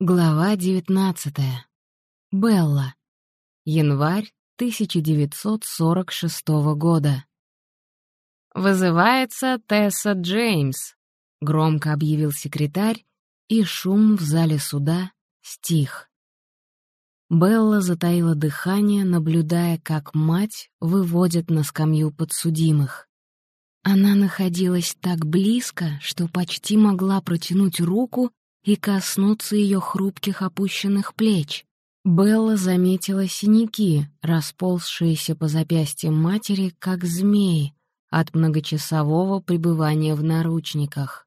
Глава 19. Белла. Январь 1946 года. «Вызывается Тесса Джеймс», — громко объявил секретарь, и шум в зале суда стих. Белла затаила дыхание, наблюдая, как мать выводит на скамью подсудимых. Она находилась так близко, что почти могла протянуть руку и коснуться ее хрупких опущенных плеч. Белла заметила синяки, расползшиеся по запястьям матери, как змеи, от многочасового пребывания в наручниках.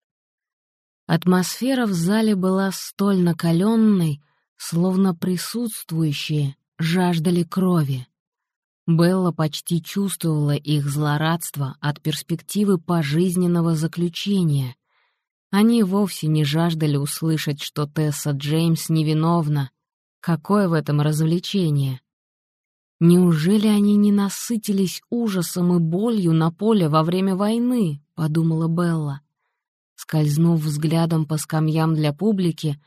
Атмосфера в зале была столь накаленной, словно присутствующие жаждали крови. Белла почти чувствовала их злорадство от перспективы пожизненного заключения, они вовсе не жаждали услышать, что Тесса Джеймс невиновна. Какое в этом развлечение? «Неужели они не насытились ужасом и болью на поле во время войны?» — подумала Белла. Скользнув взглядом по скамьям для публики,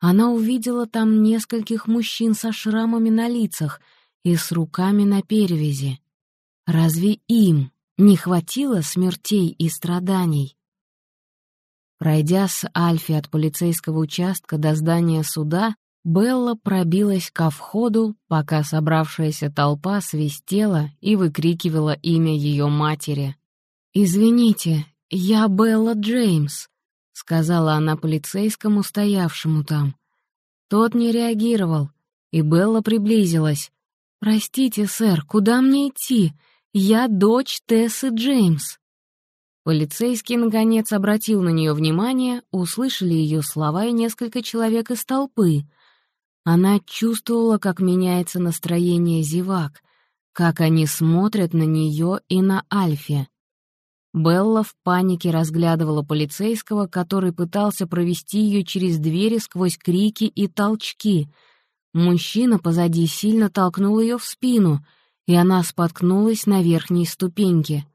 она увидела там нескольких мужчин со шрамами на лицах и с руками на перевязи. Разве им не хватило смертей и страданий? Пройдя с Альфи от полицейского участка до здания суда, Белла пробилась ко входу, пока собравшаяся толпа свистела и выкрикивала имя ее матери. «Извините, я Белла Джеймс», — сказала она полицейскому, стоявшему там. Тот не реагировал, и Белла приблизилась. «Простите, сэр, куда мне идти? Я дочь Тессы Джеймс». Полицейский, наконец, обратил на нее внимание, услышали ее слова и несколько человек из толпы. Она чувствовала, как меняется настроение зевак, как они смотрят на нее и на Альфе. Белла в панике разглядывала полицейского, который пытался провести ее через двери сквозь крики и толчки. Мужчина позади сильно толкнул ее в спину, и она споткнулась на верхней ступеньке.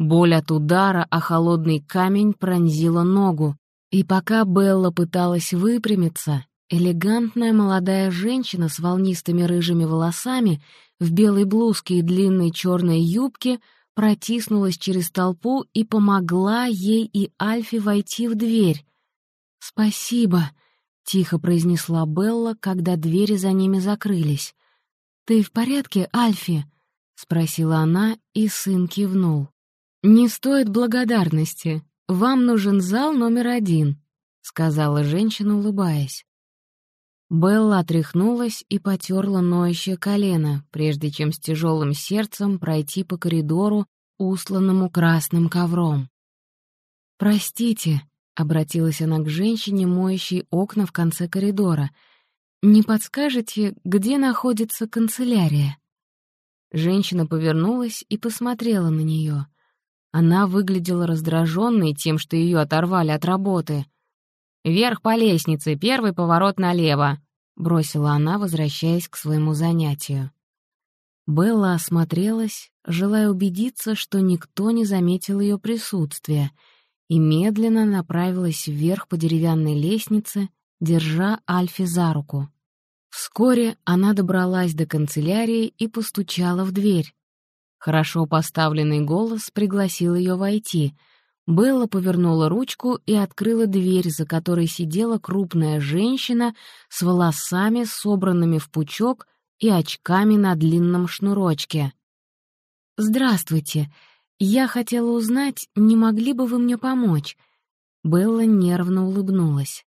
Боль от удара о холодный камень пронзила ногу, и пока Белла пыталась выпрямиться, элегантная молодая женщина с волнистыми рыжими волосами в белой блузке и длинной черной юбке протиснулась через толпу и помогла ей и Альфе войти в дверь. «Спасибо», — тихо произнесла Белла, когда двери за ними закрылись. «Ты в порядке, Альфи?» — спросила она, и сын кивнул. «Не стоит благодарности. Вам нужен зал номер один», — сказала женщина, улыбаясь. Белла отряхнулась и потерла ноющее колено, прежде чем с тяжелым сердцем пройти по коридору, усланному красным ковром. «Простите», — обратилась она к женщине, моющей окна в конце коридора, «не подскажете, где находится канцелярия?» Женщина повернулась и посмотрела на нее — она выглядела раздраженной тем, что ее оторвали от работы. «Вверх по лестнице, первый поворот налево», — бросила она, возвращаясь к своему занятию. Белла осмотрелась, желая убедиться, что никто не заметил ее присутствия, и медленно направилась вверх по деревянной лестнице, держа Альфи за руку. Вскоре она добралась до канцелярии и постучала в дверь. Хорошо поставленный голос пригласил ее войти. Белла повернула ручку и открыла дверь, за которой сидела крупная женщина с волосами, собранными в пучок, и очками на длинном шнурочке. «Здравствуйте. Я хотела узнать, не могли бы вы мне помочь?» Белла нервно улыбнулась.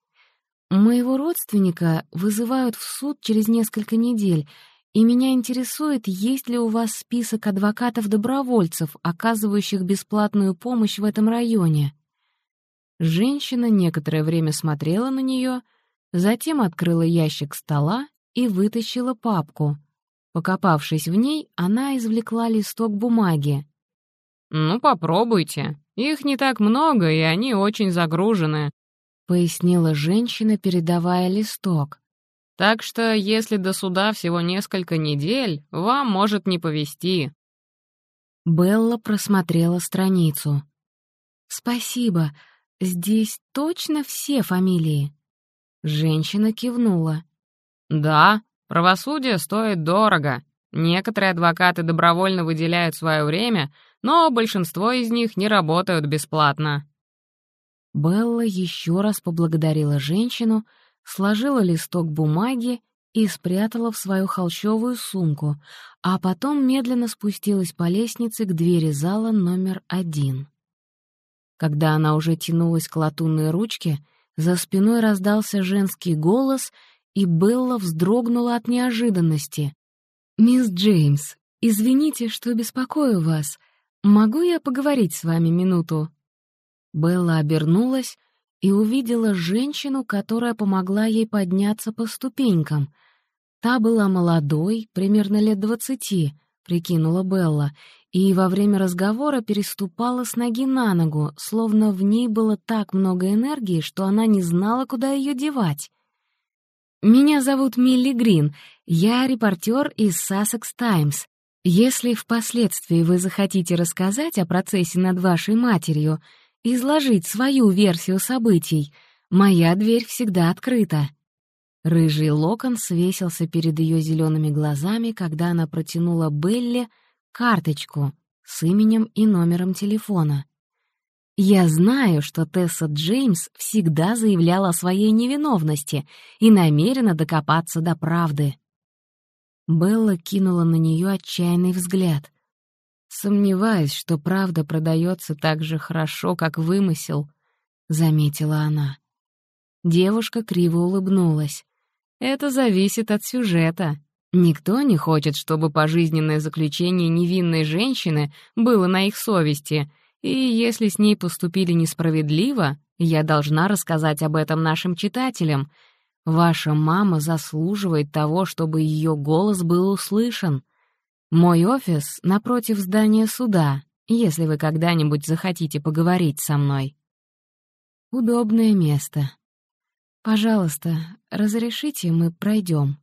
«Моего родственника вызывают в суд через несколько недель, и меня интересует, есть ли у вас список адвокатов-добровольцев, оказывающих бесплатную помощь в этом районе. Женщина некоторое время смотрела на нее, затем открыла ящик стола и вытащила папку. Покопавшись в ней, она извлекла листок бумаги. «Ну, попробуйте. Их не так много, и они очень загружены», — пояснила женщина, передавая листок. Так что, если до суда всего несколько недель, вам может не повезти». Белла просмотрела страницу. «Спасибо. Здесь точно все фамилии?» Женщина кивнула. «Да, правосудие стоит дорого. Некоторые адвокаты добровольно выделяют свое время, но большинство из них не работают бесплатно». Белла еще раз поблагодарила женщину, сложила листок бумаги и спрятала в свою холщовую сумку, а потом медленно спустилась по лестнице к двери зала номер один. Когда она уже тянулась к латунной ручке, за спиной раздался женский голос, и Белла вздрогнула от неожиданности. «Мисс Джеймс, извините, что беспокою вас. Могу я поговорить с вами минуту?» Белла обернулась и увидела женщину, которая помогла ей подняться по ступенькам. Та была молодой, примерно лет двадцати, прикинула Белла, и во время разговора переступала с ноги на ногу, словно в ней было так много энергии, что она не знала, куда ее девать. «Меня зовут Милли Грин, я репортер из Sussex Times. Если впоследствии вы захотите рассказать о процессе над вашей матерью, изложить свою версию событий, моя дверь всегда открыта». Рыжий локон свесился перед ее зелеными глазами, когда она протянула Белли карточку с именем и номером телефона. Я знаю, что Тесса Джеймс всегда заявляла о своей невиновности и намерена докопаться до правды. Белла кинула на нее отчаянный взгляд. «Сомневаюсь, что правда продается так же хорошо, как вымысел», — заметила она. Девушка криво улыбнулась. «Это зависит от сюжета. Никто не хочет, чтобы пожизненное заключение невинной женщины было на их совести, и если с ней поступили несправедливо, я должна рассказать об этом нашим читателям. Ваша мама заслуживает того, чтобы ее голос был услышан. Мой офис напротив здания суда, если вы когда-нибудь захотите поговорить со мной. Удобное место. Пожалуйста, разрешите, мы пройдем.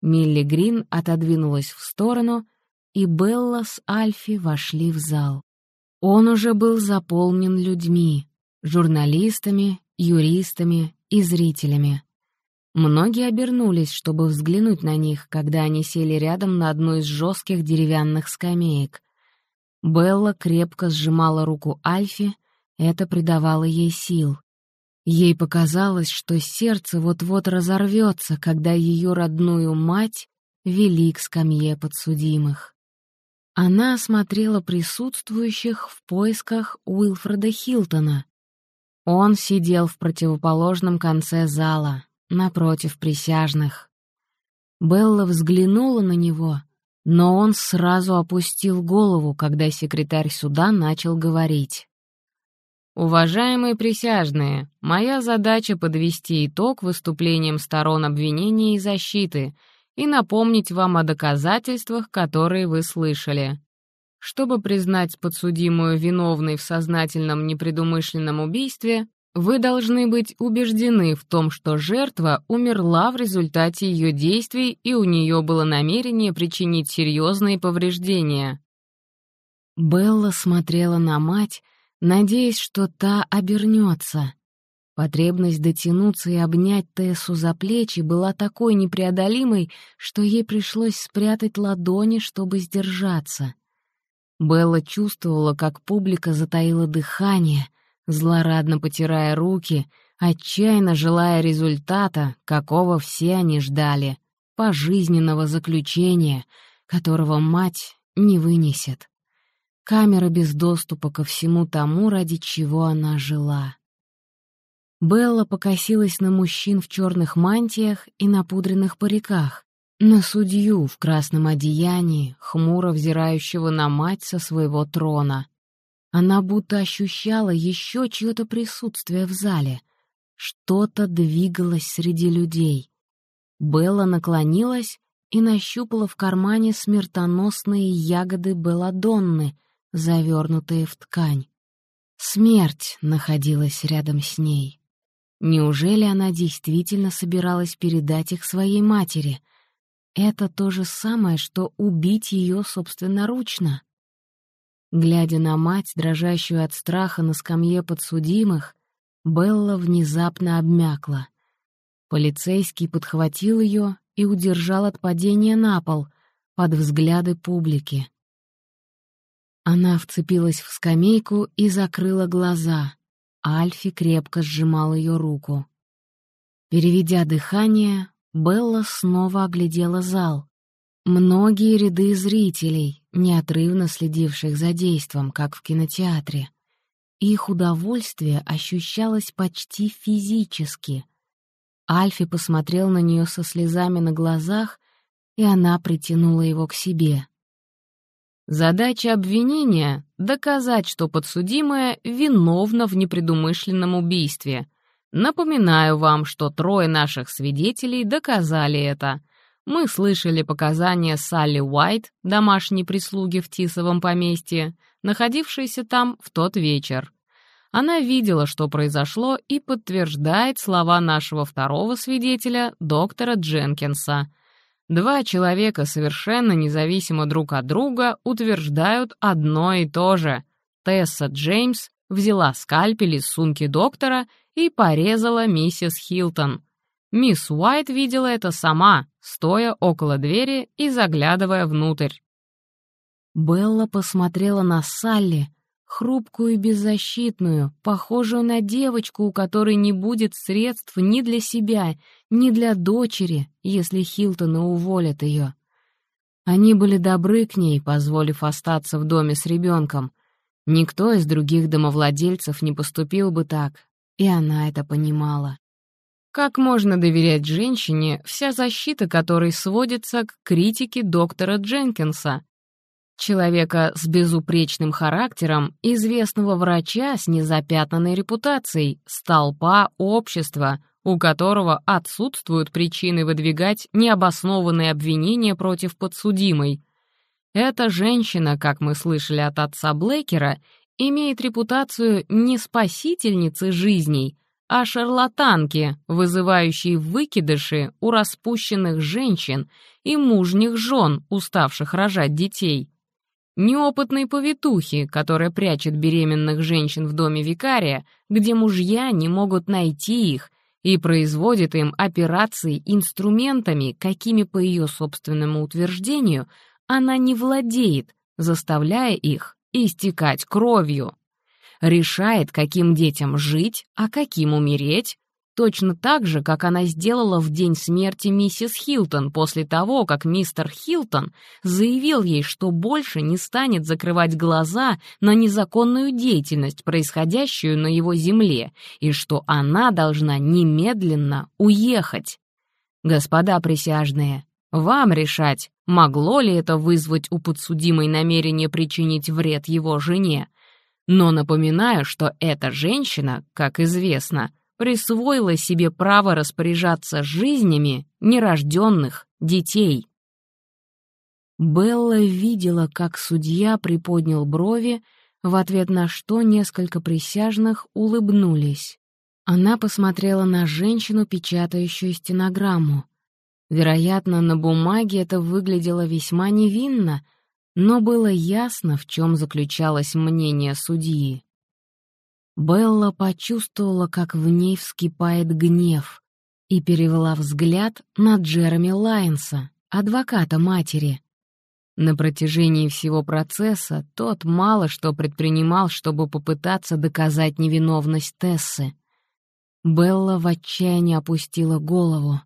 Милли Грин отодвинулась в сторону, и Белла с Альфи вошли в зал. Он уже был заполнен людьми, журналистами, юристами и зрителями. Многие обернулись, чтобы взглянуть на них, когда они сели рядом на одну из жестких деревянных скамеек. Белла крепко сжимала руку Альфи, это придавало ей сил. Ей показалось, что сердце вот-вот разорвется, когда ее родную мать вели к скамье подсудимых. Она осмотрела присутствующих в поисках Уилфреда Хилтона. Он сидел в противоположном конце зала, напротив присяжных. Белла взглянула на него, но он сразу опустил голову, когда секретарь суда начал говорить. «Уважаемые присяжные, моя задача — подвести итог выступлениям сторон обвинения и защиты — и напомнить вам о доказательствах, которые вы слышали. Чтобы признать подсудимую виновной в сознательном непредумышленном убийстве, вы должны быть убеждены в том, что жертва умерла в результате ее действий и у нее было намерение причинить серьезные повреждения. Белла смотрела на мать, надеясь, что та обернется. Потребность дотянуться и обнять Тессу за плечи была такой непреодолимой, что ей пришлось спрятать ладони, чтобы сдержаться. Белла чувствовала, как публика затаила дыхание, злорадно потирая руки, отчаянно желая результата, какого все они ждали, пожизненного заключения, которого мать не вынесет. Камера без доступа ко всему тому, ради чего она жила. Белла покосилась на мужчин в черных мантиях и напудренных париках, на судью в красном одеянии, хмуро взирающего на мать со своего трона. Она будто ощущала еще чье-то присутствие в зале. Что-то двигалось среди людей. Белла наклонилась и нащупала в кармане смертоносные ягоды Белладонны, завернутые в ткань. Смерть находилась рядом с ней. Неужели она действительно собиралась передать их своей матери? Это то же самое, что убить ее собственноручно. Глядя на мать, дрожащую от страха на скамье подсудимых, Белла внезапно обмякла. Полицейский подхватил ее и удержал от падения на пол под взгляды публики. Она вцепилась в скамейку и закрыла глаза. Альфи крепко сжимал ее руку. Переведя дыхание, Белла снова оглядела зал. Многие ряды зрителей, неотрывно следивших за действом, как в кинотеатре. Их удовольствие ощущалось почти физически. Альфи посмотрел на нее со слезами на глазах, и она притянула его к себе. Задача обвинения — доказать, что подсудимая виновна в непредумышленном убийстве. Напоминаю вам, что трое наших свидетелей доказали это — мы слышали показания Салли Уайт, домашней прислуги в Тисовом поместье, находившейся там в тот вечер. Она видела, что произошло, и подтверждает слова нашего второго свидетеля, доктора Дженкинса. Два человека, совершенно независимо друг от друга, утверждают одно и то же. Тесса Джеймс взяла скальпель из сумки доктора и порезала миссис Хилтон. Мисс Уайт видела это сама, стоя около двери и заглядывая внутрь. Белла посмотрела на Салли, хрупкую и беззащитную, похожую на девочку, у которой не будет средств ни для себя, ни для дочери, если Хилтоны уволят ее. Они были добры к ней, позволив остаться в доме с ребенком. Никто из других домовладельцев не поступил бы так, и она это понимала. Как можно доверять женщине, вся защита которой сводится к критике доктора Дженкинса, человека с безупречным характером, известного врача с незапятнанной репутацией, столпа общества, у которого отсутствуют причины выдвигать необоснованные обвинения против подсудимой. Эта женщина, как мы слышали от отца Блейкера, имеет репутацию не спасительницы жизней, а шарлатанки, вызывающие выкидыши у распущенных женщин и мужних жен, уставших рожать детей. Неопытной повитухи, которая прячет беременных женщин в доме викария, где мужья не могут найти их, и производит им операции инструментами, какими, по ее собственному утверждению, она не владеет, заставляя их истекать кровью решает, каким детям жить, а каким умереть, точно так же, как она сделала в день смерти миссис Хилтон после того, как мистер Хилтон заявил ей, что больше не станет закрывать глаза на незаконную деятельность, происходящую на его земле, и что она должна немедленно уехать. Господа присяжные, вам решать, могло ли это вызвать у подсудимой намерение причинить вред его жене, но напоминаю, что эта женщина, как известно, присвоила себе право распоряжаться жизнями нерожденных детей. Белла видела, как судья приподнял брови, в ответ на что несколько присяжных улыбнулись. Она посмотрела на женщину, печатающую стенограмму. Вероятно, на бумаге это выглядело весьма невинно, но было ясно, в чем заключалось мнение судьи. Белла почувствовала, как в ней вскипает гнев, и перевела взгляд на Джереми Лайнса, адвоката матери. На протяжении всего процесса тот мало что предпринимал, чтобы попытаться доказать невиновность Тессы. Белла в отчаянии опустила голову.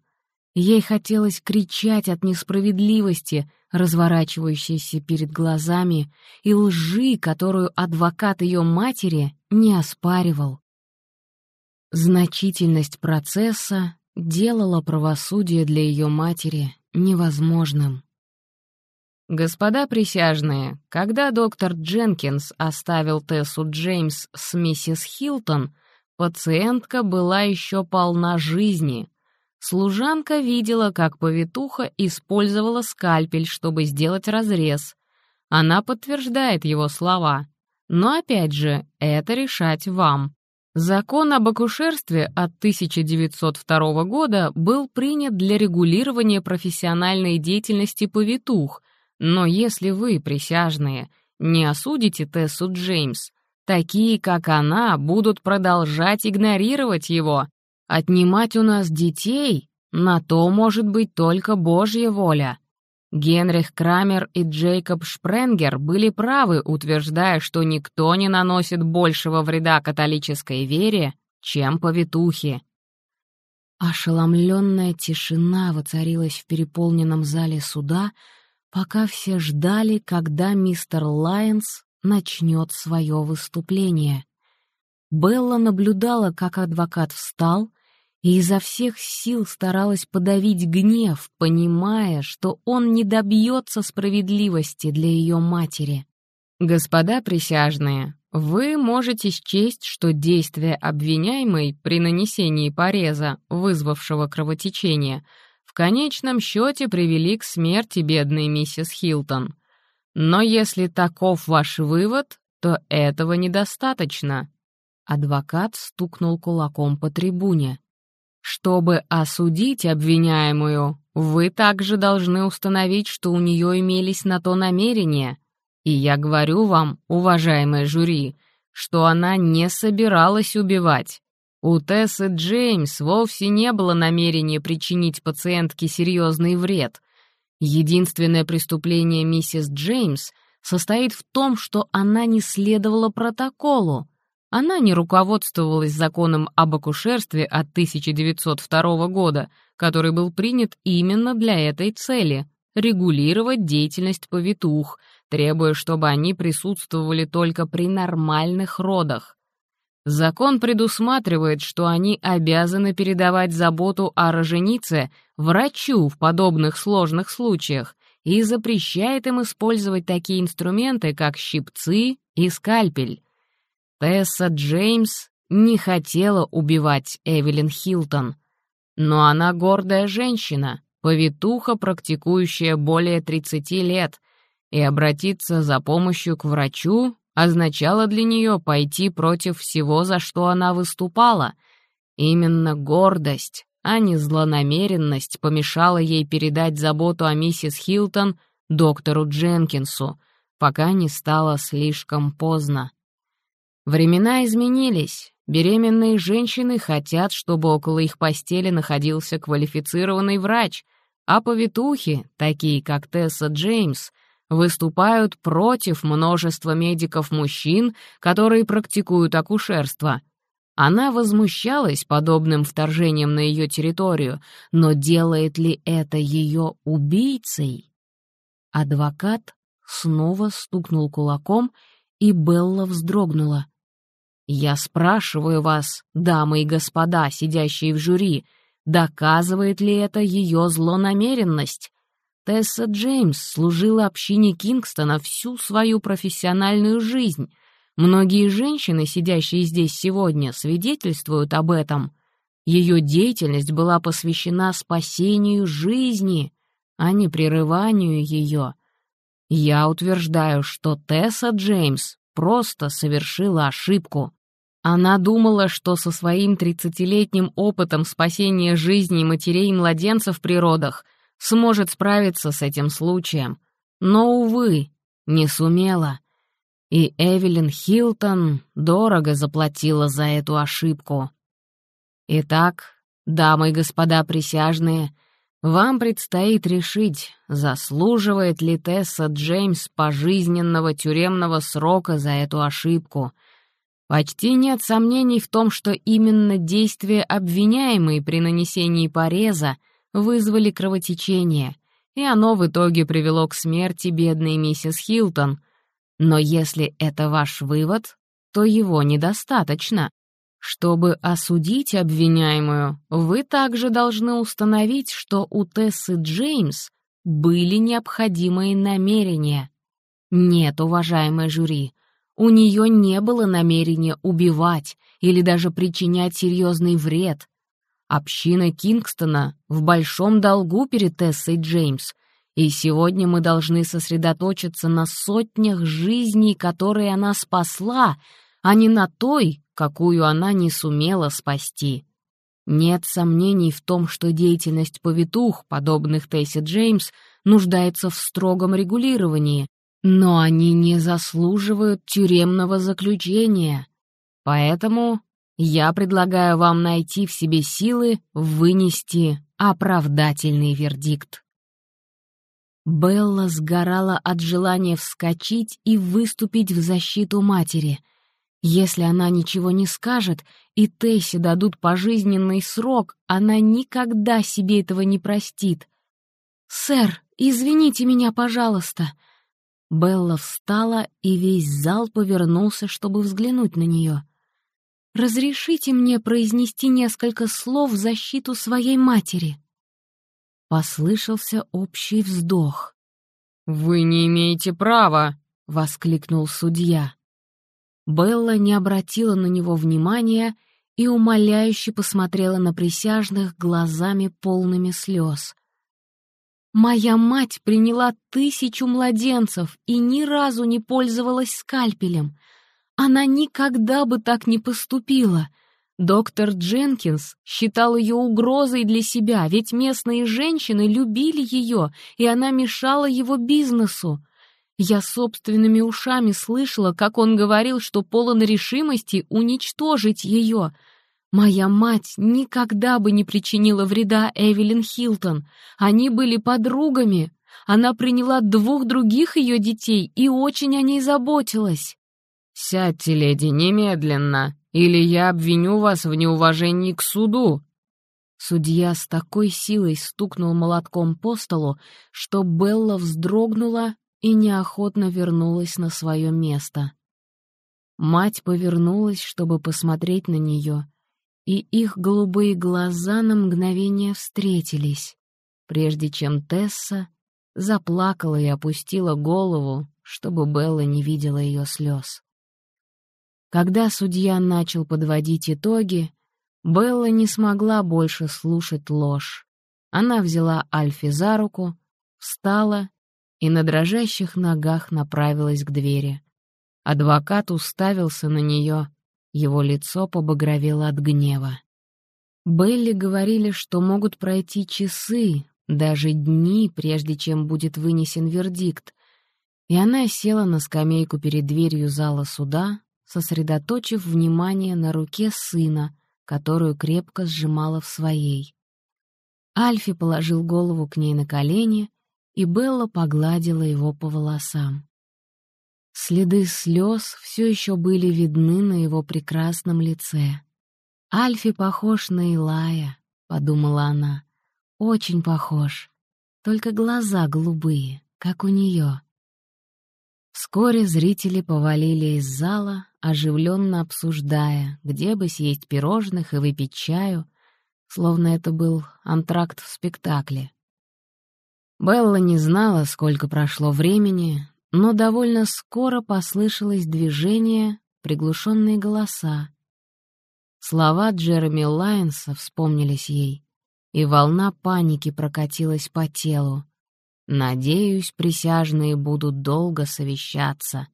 Ей хотелось кричать от несправедливости, разворачивающейся перед глазами, и лжи, которую адвокат ее матери не оспаривал. Значительность процесса делала правосудие для ее матери невозможным. Господа присяжные, когда доктор Дженкинс оставил Тессу Джеймс с миссис Хилтон, пациентка была еще полна жизни — Служанка видела, как повитуха использовала скальпель, чтобы сделать разрез. Она подтверждает его слова. Но опять же, это решать вам. Закон об акушерстве от 1902 года был принят для регулирования профессиональной деятельности повитух, но если вы, присяжные, не осудите Тессу Джеймс, такие, как она, будут продолжать игнорировать его, Отнимать у нас детей — на то может быть только Божья воля. Генрих Крамер и Джейкоб Шпренгер были правы, утверждая, что никто не наносит большего вреда католической вере, чем повитухи. Ошеломленная тишина воцарилась в переполненном зале суда, пока все ждали, когда мистер Лайонс начнет свое выступление. Белла наблюдала, как адвокат встал, и изо всех сил старалась подавить гнев, понимая, что он не добьется справедливости для ее матери. «Господа присяжные, вы можете счесть, что действия обвиняемой при нанесении пореза, вызвавшего кровотечение, в конечном счете привели к смерти бедной миссис Хилтон. Но если таков ваш вывод, то этого недостаточно». Адвокат стукнул кулаком по трибуне. Чтобы осудить обвиняемую, вы также должны установить, что у нее имелись на то намерения. И я говорю вам, уважаемое жюри, что она не собиралась убивать. У Тессы Джеймс вовсе не было намерения причинить пациентке серьезный вред. Единственное преступление миссис Джеймс состоит в том, что она не следовала протоколу, она не руководствовалась законом об акушерстве от 1902 года, который был принят именно для этой цели — регулировать деятельность повитух, требуя, чтобы они присутствовали только при нормальных родах. Закон предусматривает, что они обязаны передавать заботу о роженице врачу в подобных сложных случаях и запрещает им использовать такие инструменты, как щипцы и скальпель. Тесса Джеймс не хотела убивать Эвелин Хилтон, но она гордая женщина, повитуха, практикующая более 30 лет, и обратиться за помощью к врачу означало для нее пойти против всего, за что она выступала. Именно гордость, а не злонамеренность помешала ей передать заботу о миссис Хилтон доктору Дженкинсу, пока не стало слишком поздно. Времена изменились. Беременные женщины хотят, чтобы около их постели находился квалифицированный врач, а повитухи, такие как Тесса Джеймс, выступают против множества медиков-мужчин, которые практикуют акушерство. Она возмущалась подобным вторжением на ее территорию, но делает ли это ее убийцей? Адвокат снова стукнул кулаком, и Белла вздрогнула. Я спрашиваю вас, дамы и господа, сидящие в жюри, доказывает ли это ее злонамеренность? Тесса Джеймс служила общине Кингстона всю свою профессиональную жизнь. Многие женщины, сидящие здесь сегодня, свидетельствуют об этом. Ее деятельность была посвящена спасению жизни, а не прерыванию ее. Я утверждаю, что Тесса Джеймс просто совершила ошибку. Она думала, что со своим тридцатилетним опытом спасения жизни матерей и младенцев при родах сможет справиться с этим случаем. Но, увы, не сумела. И Эвелин Хилтон дорого заплатила за эту ошибку. Итак, дамы и господа присяжные, вам предстоит решить, заслуживает ли Тесса Джеймс пожизненного тюремного срока за эту ошибку — Почти нет сомнений в том, что именно действия обвиняемой при нанесении пореза вызвали кровотечение, и оно в итоге привело к смерти бедной миссис Хилтон. Но если это ваш вывод, то его недостаточно. Чтобы осудить обвиняемую, вы также должны установить, что у Тессы Джеймс были необходимые намерения. Нет, уважаемое жюри, у нее не было намерения убивать или даже причинять серьезный вред. Община Кингстона в большом долгу перед Тессой Джеймс, и сегодня мы должны сосредоточиться на сотнях жизней, которые она спасла, а не на той, какую она не сумела спасти. Нет сомнений в том, что деятельность повитух, подобных Тессе Джеймс, нуждается в строгом регулировании, но они не заслуживают тюремного заключения. Поэтому я предлагаю вам найти в себе силы вынести оправдательный вердикт. Белла сгорала от желания вскочить и выступить в защиту матери. Если она ничего не скажет, и Тессе дадут пожизненный срок, она никогда себе этого не простит. «Сэр, извините меня, пожалуйста!» Белла встала, и весь зал повернулся, чтобы взглянуть на нее. «Разрешите мне произнести несколько слов в защиту своей матери?» Послышался общий вздох. «Вы не имеете права!» — воскликнул судья. Белла не обратила на него внимания и умоляюще посмотрела на присяжных глазами полными слез. «Моя мать приняла тысячу младенцев и ни разу не пользовалась скальпелем. Она никогда бы так не поступила. Доктор Дженкинс считал ее угрозой для себя, ведь местные женщины любили ее, и она мешала его бизнесу. Я собственными ушами слышала, как он говорил, что полон решимости уничтожить ее. Моя мать никогда бы не причинила вреда Эвелин Хилтон. Они были подругами. Она приняла двух других ее детей и очень о ней заботилась. «Сядьте, леди, немедленно, или я обвиню вас в неуважении к суду». Судья с такой силой стукнул молотком по столу, что Белла вздрогнула и неохотно вернулась на свое место. Мать повернулась, чтобы посмотреть на нее, и их голубые глаза на мгновение встретились, прежде чем Тесса заплакала и опустила голову, чтобы Белла не видела ее слез. Когда судья начал подводить итоги, Белла не смогла больше слушать ложь. Она взяла Альфи за руку, встала и на дрожащих ногах направилась к двери. Адвокат уставился на нее, его лицо побагровело от гнева. Белли говорили, что могут пройти часы, даже дни, прежде чем будет вынесен вердикт, и она села на скамейку перед дверью зала суда, сосредоточив внимание на руке сына, которую крепко сжимала в своей. Альфи положил голову к ней на колени, и Белла погладила его по волосам. Следы слез все еще были видны на его прекрасном лице. «Альфи похож на Илая», — подумала она. «Очень похож, только глаза голубые, как у нее». Вскоре зрители повалили из зала, оживленно обсуждая, где бы съесть пирожных и выпить чаю, словно это был антракт в спектакле. Белла не знала, сколько прошло времени, но довольно скоро послышалось движение, приглушенные голоса. Слова Джереми Лайнса вспомнились ей, и волна паники прокатилась по телу. «Надеюсь, присяжные будут долго совещаться.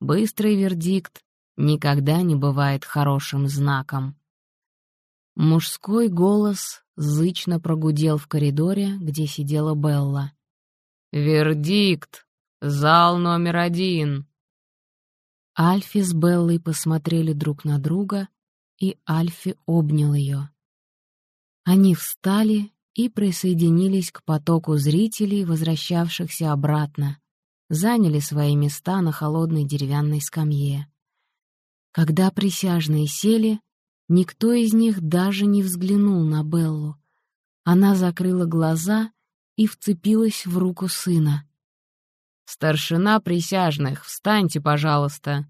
Быстрый вердикт никогда не бывает хорошим знаком. Мужской голос зычно прогудел в коридоре, где сидела Белла. «Вердикт! Зал номер один!» Альфи с Беллой посмотрели друг на друга, и Альфи обнял ее. Они встали и присоединились к потоку зрителей, возвращавшихся обратно, заняли свои места на холодной деревянной скамье. Когда присяжные сели, никто из них даже не взглянул на Беллу. Она закрыла глаза и вцепилась в руку сына. «Старшина присяжных, встаньте, пожалуйста.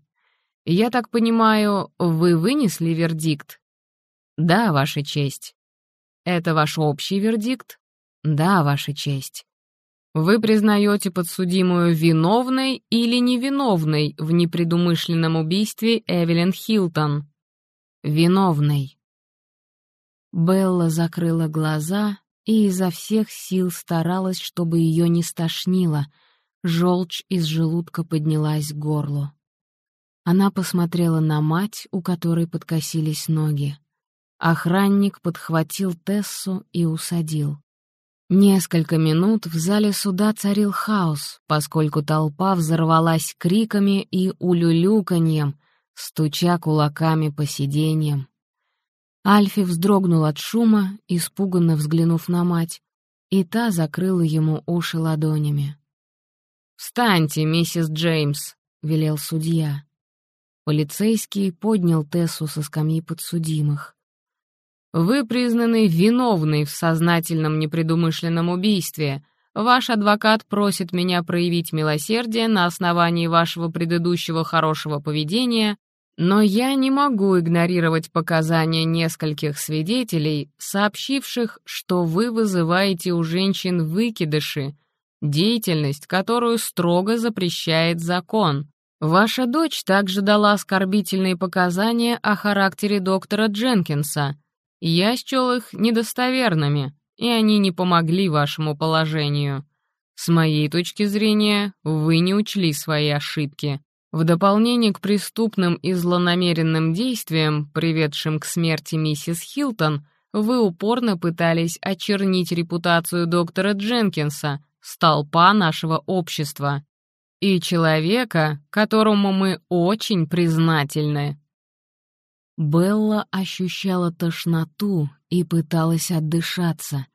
Я так понимаю, вы вынесли вердикт?» «Да, Ваша честь». «Это ваш общий вердикт?» «Да, Ваша честь». Вы признаете подсудимую виновной или невиновной в непредумышленном убийстве Эвелин Хилтон? Виновной. Белла закрыла глаза и изо всех сил старалась, чтобы ее не стошнило. Желчь из желудка поднялась к горлу. Она посмотрела на мать, у которой подкосились ноги. Охранник подхватил Тессу и усадил. Несколько минут в зале суда царил хаос, поскольку толпа взорвалась криками и улюлюканьем, стуча кулаками по сиденьям. Альфи вздрогнул от шума, испуганно взглянув на мать, и та закрыла ему уши ладонями. «Встаньте, миссис Джеймс», — велел судья. Полицейский поднял Тессу со скамьи подсудимых. «Вы признаны виновной в сознательном непредумышленном убийстве. Ваш адвокат просит меня проявить милосердие на основании вашего предыдущего хорошего поведения, но я не могу игнорировать показания нескольких свидетелей, сообщивших, что вы вызываете у женщин выкидыши, деятельность, которую строго запрещает закон. Ваша дочь также дала оскорбительные показания о характере доктора Дженкинса. Я счел их недостоверными, и они не помогли вашему положению. С моей точки зрения, вы не учли свои ошибки. В дополнение к преступным и злонамеренным действиям, приведшим к смерти миссис Хилтон, вы упорно пытались очернить репутацию доктора Дженкинса, столпа нашего общества, и человека, которому мы очень признательны». Белла ощущала тошноту и пыталась отдышаться.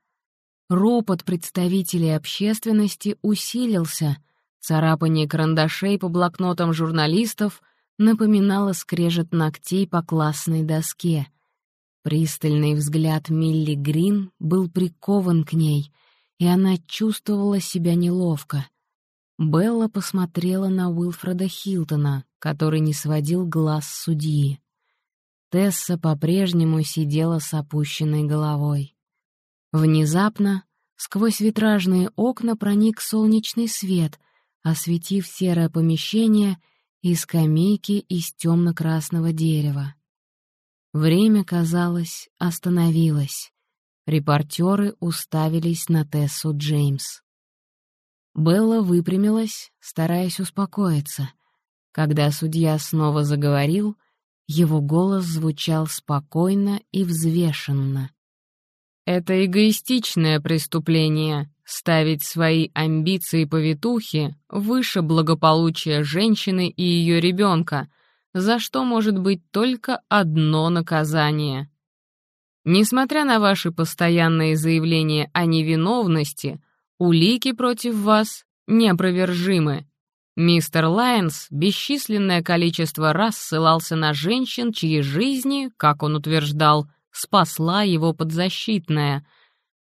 Ропот представителей общественности усилился, царапание карандашей по блокнотам журналистов напоминало скрежет ногтей по классной доске. Пристальный взгляд Милли Грин был прикован к ней — и она чувствовала себя неловко. Белла посмотрела на Уилфреда Хилтона, который не сводил глаз с судьи. Тесса по-прежнему сидела с опущенной головой. Внезапно сквозь витражные окна проник солнечный свет, осветив серое помещение и скамейки из темно-красного дерева. Время, казалось, остановилось. Репортеры уставились на Тессу Джеймс. Белла выпрямилась, стараясь успокоиться. Когда судья снова заговорил, его голос звучал спокойно и взвешенно. «Это эгоистичное преступление — ставить свои амбиции повитухи выше благополучия женщины и ее ребенка, за что может быть только одно наказание Несмотря на ваши постоянные заявления о невиновности, улики против вас неопровержимы. Мистер Лайнс бесчисленное количество раз ссылался на женщин, чьи жизни, как он утверждал, спасла его подзащитная.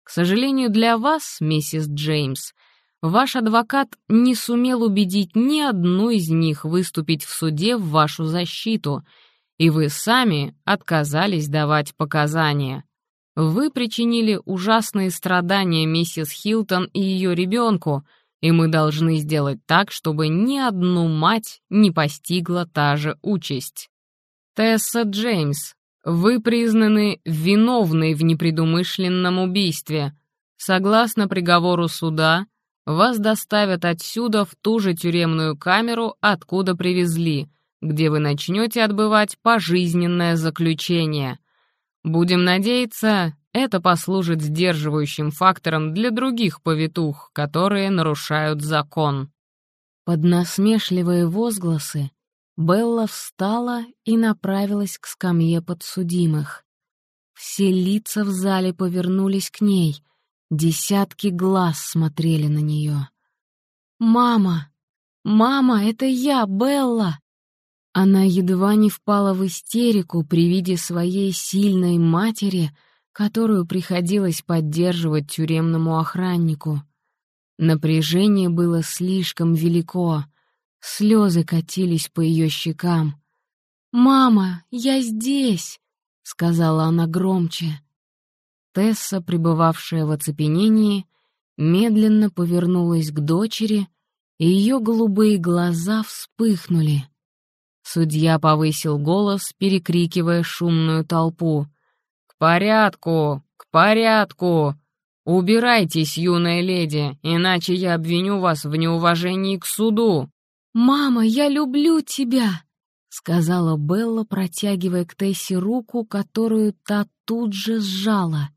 К сожалению для вас, миссис Джеймс, ваш адвокат не сумел убедить ни одну из них выступить в суде в вашу защиту — и вы сами отказались давать показания. Вы причинили ужасные страдания миссис Хилтон и ее ребенку, и мы должны сделать так, чтобы ни одну мать не постигла та же участь. Тесса Джеймс, вы признаны виновной в непредумышленном убийстве. Согласно приговору суда, вас доставят отсюда в ту же тюремную камеру, откуда привезли — где вы начнете отбывать пожизненное заключение. Будем надеяться, это послужит сдерживающим фактором для других повитух, которые нарушают закон». Под насмешливые возгласы Белла встала и направилась к скамье подсудимых. Все лица в зале повернулись к ней, десятки глаз смотрели на нее. «Мама! Мама, это я, Белла!» Она едва не впала в истерику при виде своей сильной матери, которую приходилось поддерживать тюремному охраннику. Напряжение было слишком велико, слезы катились по ее щекам. «Мама, я здесь!» — сказала она громче. Тесса, пребывавшая в оцепенении, медленно повернулась к дочери, и ее голубые глаза вспыхнули. Судья повысил голос, перекрикивая шумную толпу. «К порядку! К порядку! Убирайтесь, юная леди, иначе я обвиню вас в неуважении к суду!» «Мама, я люблю тебя!» — сказала Белла, протягивая к Тессе руку, которую та тут же сжала.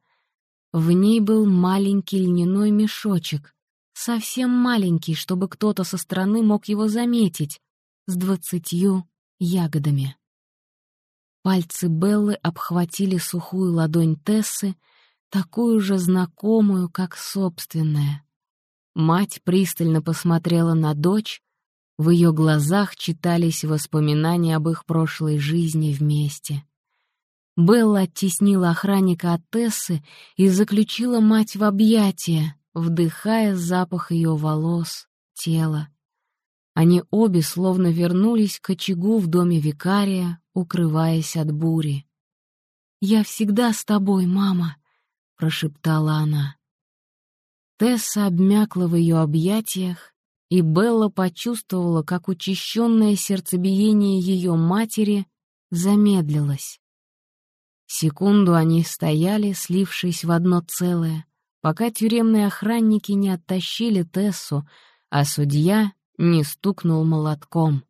В ней был маленький льняной мешочек, совсем маленький, чтобы кто-то со стороны мог его заметить, с двадцатью ягодами. Пальцы Беллы обхватили сухую ладонь Тессы, такую же знакомую, как собственная. Мать пристально посмотрела на дочь, в ее глазах читались воспоминания об их прошлой жизни вместе. Белла оттеснила охранника от Тессы и заключила мать в объятия, вдыхая запах ее волос, тела. Они обе словно вернулись к очагу в доме викария, укрываясь от бури. «Я всегда с тобой, мама», — прошептала она. Тесса обмякла в ее объятиях, и Белла почувствовала, как учащенное сердцебиение ее матери замедлилось. Секунду они стояли, слившись в одно целое, пока тюремные охранники не оттащили Тессу, а судья не стукнул молотком.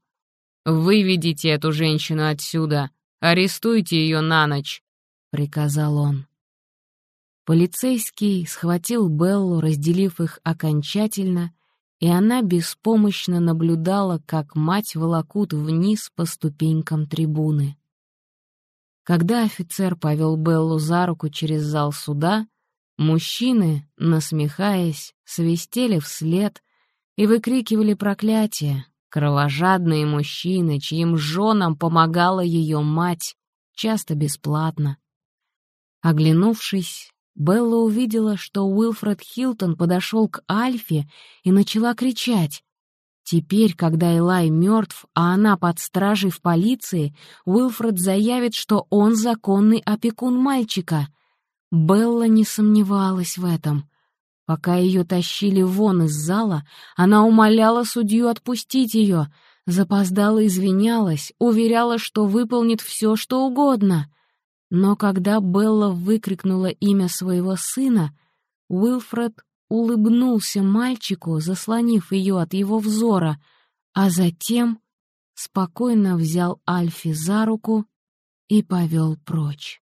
«Выведите эту женщину отсюда! Арестуйте ее на ночь!» — приказал он. Полицейский схватил Беллу, разделив их окончательно, и она беспомощно наблюдала, как мать волокут вниз по ступенькам трибуны. Когда офицер повел Беллу за руку через зал суда, мужчины, насмехаясь, свистели вслед, и выкрикивали проклятия, кровожадные мужчины, чьим женам помогала ее мать, часто бесплатно. Оглянувшись, Белла увидела, что Уилфред Хилтон подошел к Альфе и начала кричать. Теперь, когда Элай мертв, а она под стражей в полиции, Уилфред заявит, что он законный опекун мальчика. Белла не сомневалась в этом — Пока ее тащили вон из зала, она умоляла судью отпустить ее, запоздала извинялась, уверяла, что выполнит все, что угодно. Но когда Белла выкрикнула имя своего сына, Уилфред улыбнулся мальчику, заслонив ее от его взора, а затем спокойно взял Альфи за руку и повел прочь.